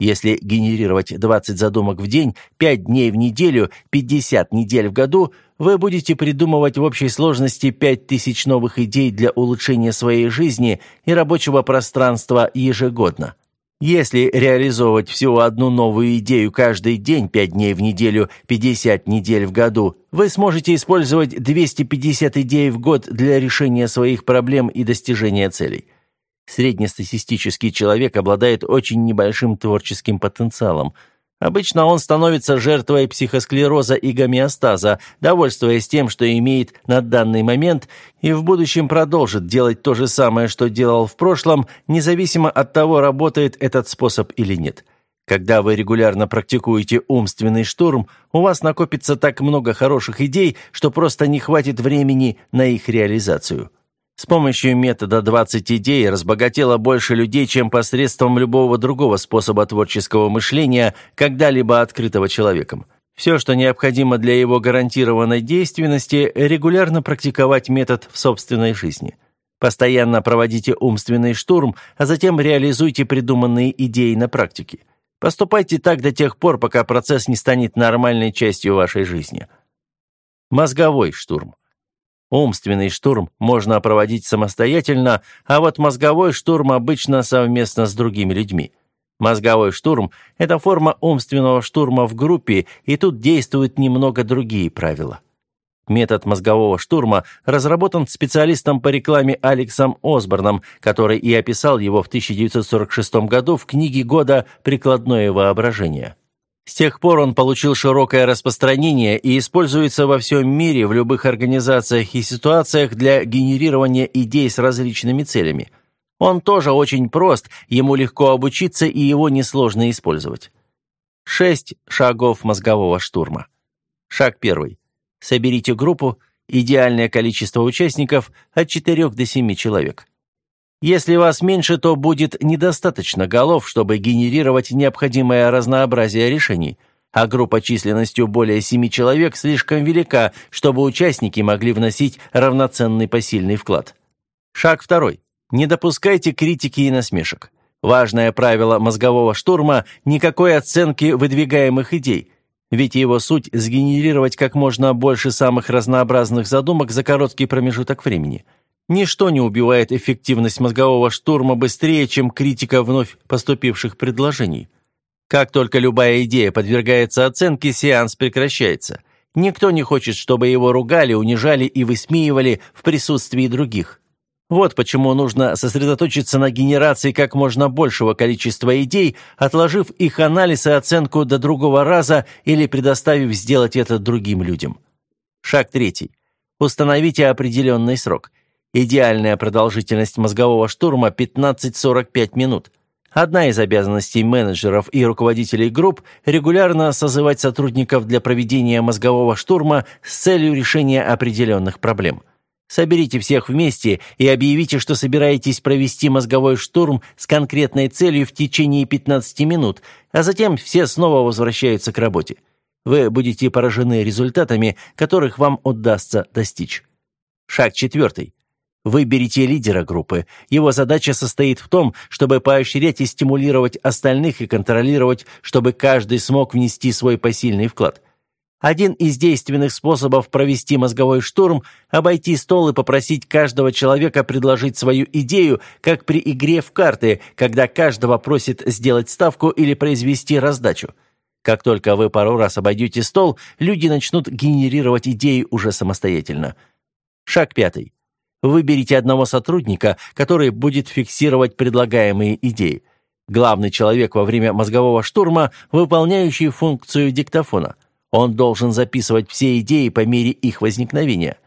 Если генерировать 20 задумок в день, 5 дней в неделю, 50 недель в году, вы будете придумывать в общей сложности 5000 новых идей для улучшения своей жизни и рабочего пространства ежегодно. Если реализовывать всего одну новую идею каждый день, 5 дней в неделю, 50 недель в году, вы сможете использовать 250 идей в год для решения своих проблем и достижения целей. Среднестатистический человек обладает очень небольшим творческим потенциалом – Обычно он становится жертвой психосклероза и гомеостаза, довольствуясь тем, что имеет на данный момент, и в будущем продолжит делать то же самое, что делал в прошлом, независимо от того, работает этот способ или нет. Когда вы регулярно практикуете умственный штурм, у вас накопится так много хороших идей, что просто не хватит времени на их реализацию. С помощью метода 20 идей разбогатело больше людей, чем посредством любого другого способа творческого мышления, когда-либо открытого человеком. Все, что необходимо для его гарантированной действенности, регулярно практиковать метод в собственной жизни. Постоянно проводите умственный штурм, а затем реализуйте придуманные идеи на практике. Поступайте так до тех пор, пока процесс не станет нормальной частью вашей жизни. Мозговой штурм. Умственный штурм можно проводить самостоятельно, а вот мозговой штурм обычно совместно с другими людьми. Мозговой штурм – это форма умственного штурма в группе, и тут действуют немного другие правила. Метод мозгового штурма разработан специалистом по рекламе Алексом Осборном, который и описал его в 1946 году в книге года «Прикладное воображение». С тех пор он получил широкое распространение и используется во всем мире в любых организациях и ситуациях для генерирования идей с различными целями. Он тоже очень прост, ему легко обучиться и его несложно использовать. Шесть шагов мозгового штурма. Шаг первый. Соберите группу, идеальное количество участников от 4 до 7 человек. Если вас меньше, то будет недостаточно голов, чтобы генерировать необходимое разнообразие решений, а группа численностью более семи человек слишком велика, чтобы участники могли вносить равноценный посильный вклад. Шаг второй. Не допускайте критики и насмешек. Важное правило мозгового штурма – никакой оценки выдвигаемых идей, ведь его суть – сгенерировать как можно больше самых разнообразных задумок за короткий промежуток времени – Ничто не убивает эффективность мозгового штурма быстрее, чем критика вновь поступивших предложений. Как только любая идея подвергается оценке, сеанс прекращается. Никто не хочет, чтобы его ругали, унижали и высмеивали в присутствии других. Вот почему нужно сосредоточиться на генерации как можно большего количества идей, отложив их анализ и оценку до другого раза или предоставив сделать это другим людям. Шаг третий. Установите определенный срок – Идеальная продолжительность мозгового штурма 15-45 минут. Одна из обязанностей менеджеров и руководителей групп – регулярно созывать сотрудников для проведения мозгового штурма с целью решения определенных проблем. Соберите всех вместе и объявите, что собираетесь провести мозговой штурм с конкретной целью в течение 15 минут, а затем все снова возвращаются к работе. Вы будете поражены результатами, которых вам удастся достичь. Шаг четвертый. Выберите лидера группы. Его задача состоит в том, чтобы поощрять и стимулировать остальных и контролировать, чтобы каждый смог внести свой посильный вклад. Один из действенных способов провести мозговой штурм – обойти стол и попросить каждого человека предложить свою идею, как при игре в карты, когда каждого просит сделать ставку или произвести раздачу. Как только вы пару раз обойдете стол, люди начнут генерировать идеи уже самостоятельно. Шаг пятый. Выберите одного сотрудника, который будет фиксировать предлагаемые идеи. Главный человек во время мозгового штурма, выполняющий функцию диктофона. Он должен записывать все идеи по мере их возникновения.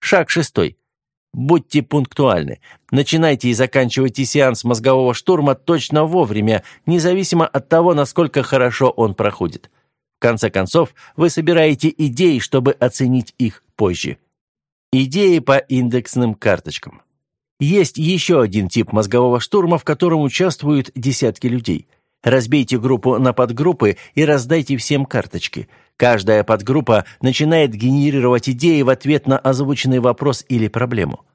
Шаг шестой. Будьте пунктуальны. Начинайте и заканчивайте сеанс мозгового штурма точно вовремя, независимо от того, насколько хорошо он проходит. В конце концов, вы собираете идеи, чтобы оценить их позже. Идеи по индексным карточкам. Есть еще один тип мозгового штурма, в котором участвуют десятки людей. Разбейте группу на подгруппы и раздайте всем карточки. Каждая подгруппа начинает генерировать идеи в ответ на озвученный вопрос или проблему.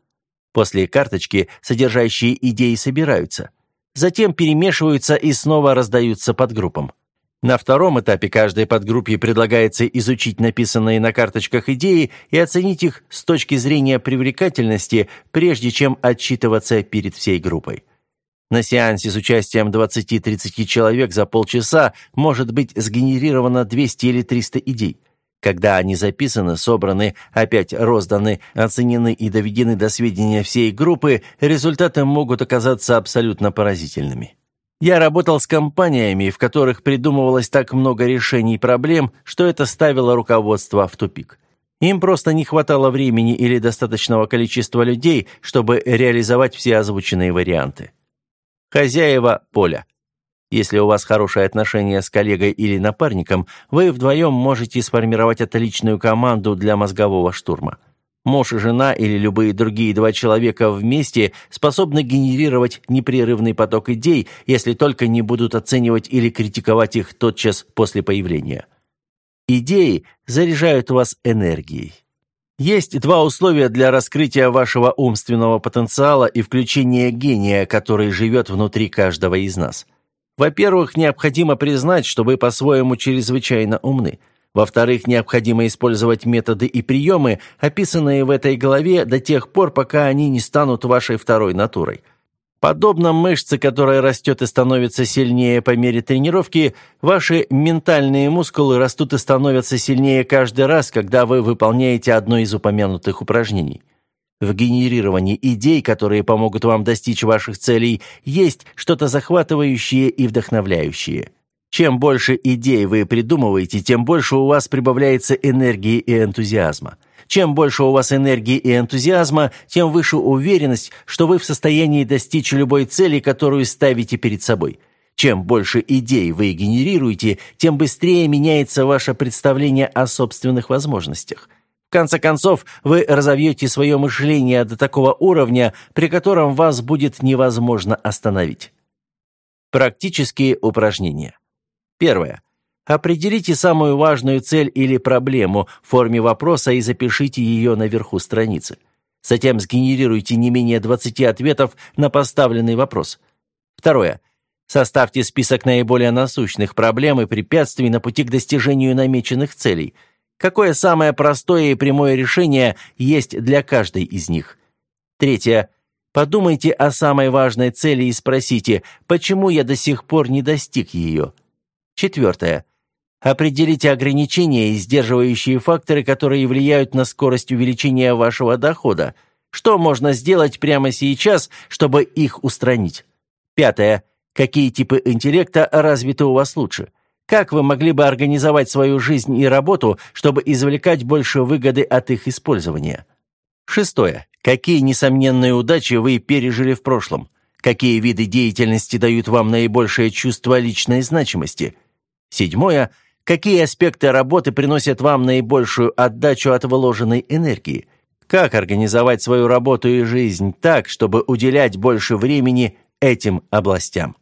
После карточки содержащие идеи собираются. Затем перемешиваются и снова раздаются подгруппам. На втором этапе каждой подгруппе предлагается изучить написанные на карточках идеи и оценить их с точки зрения привлекательности, прежде чем отчитываться перед всей группой. На сеансе с участием 20-30 человек за полчаса может быть сгенерировано 200 или 300 идей. Когда они записаны, собраны, опять розданы, оценены и доведены до сведения всей группы, результаты могут оказаться абсолютно поразительными. Я работал с компаниями, в которых придумывалось так много решений проблем, что это ставило руководство в тупик. Им просто не хватало времени или достаточного количества людей, чтобы реализовать все озвученные варианты. Хозяева поля. Если у вас хорошие отношения с коллегой или напарником, вы вдвоем можете сформировать отличную команду для мозгового штурма. Муж и жена или любые другие два человека вместе способны генерировать непрерывный поток идей, если только не будут оценивать или критиковать их тотчас после появления. Идеи заряжают вас энергией. Есть два условия для раскрытия вашего умственного потенциала и включения гения, который живет внутри каждого из нас. Во-первых, необходимо признать, что вы по-своему чрезвычайно умны – во-вторых, необходимо использовать методы и приемы, описанные в этой главе, до тех пор, пока они не станут вашей второй натурой. Подобно мышце, которая растет и становится сильнее по мере тренировки, ваши ментальные мускулы растут и становятся сильнее каждый раз, когда вы выполняете одно из упомянутых упражнений. В генерировании идей, которые помогут вам достичь ваших целей, есть что-то захватывающее и вдохновляющее – чем больше идей вы придумываете, тем больше у вас прибавляется энергии и энтузиазма. Чем больше у вас энергии и энтузиазма, тем выше уверенность, что вы в состоянии достичь любой цели, которую ставите перед собой. Чем больше идей вы генерируете, тем быстрее меняется ваше представление о собственных возможностях. В конце концов, вы разовьете свое мышление до такого уровня, при котором вас будет невозможно остановить. Практические упражнения. Первое. Определите самую важную цель или проблему в форме вопроса и запишите ее наверху страницы. Затем сгенерируйте не менее 20 ответов на поставленный вопрос. Второе. Составьте список наиболее насущных проблем и препятствий на пути к достижению намеченных целей. Какое самое простое и прямое решение есть для каждой из них? Третье. Подумайте о самой важной цели и спросите, почему я до сих пор не достиг ее. Четвертое. Определите ограничения и сдерживающие факторы, которые влияют на скорость увеличения вашего дохода. Что можно сделать прямо сейчас, чтобы их устранить? Пятое. Какие типы интеллекта развиты у вас лучше? Как вы могли бы организовать свою жизнь и работу, чтобы извлекать больше выгоды от их использования? Шестое. Какие несомненные удачи вы пережили в прошлом? Какие виды деятельности дают вам наибольшее чувство личной значимости – Седьмое. Какие аспекты работы приносят вам наибольшую отдачу от вложенной энергии? Как организовать свою работу и жизнь так, чтобы уделять больше времени этим областям?